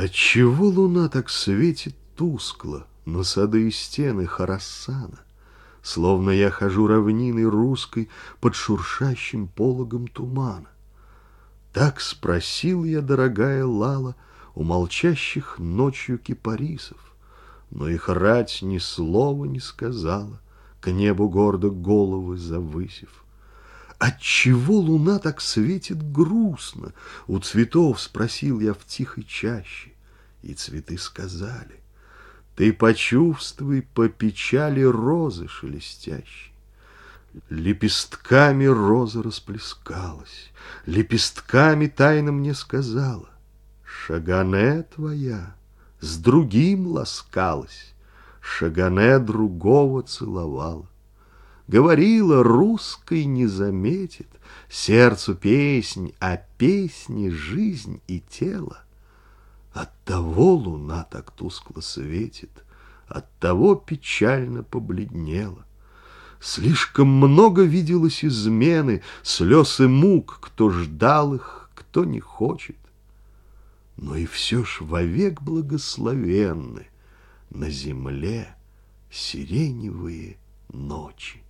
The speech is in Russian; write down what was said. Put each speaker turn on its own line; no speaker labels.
Отчего луна так светит тускло на сады и стены Харасана? Словно я хожу равниной русской под шуршащим пологом тумана. Так спросил я, дорогая Лала, у молчащих ночью кипарисов, но их рать ни слова не сказала, к небу гордо головы завысив. Отчего луна так светит грустно? У цветов спросил я в тихой чаще, и цветы сказали, Ты почувствуй по печали розы шелестящей. Лепестками роза расплескалась, Лепестками тайно мне сказала, Шагане твоя с другим ласкалась, Шагане другого целовала. Говорила, русской не заметит Сердцу песнь, а песни жизнь и тело. Оттого луна так тускло светит, Оттого печально побледнела. Слишком много виделось измены, Слез и мук, кто ждал их, кто не хочет. Но и все ж вовек благословенны На земле сиреневые ночи.